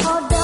Oh.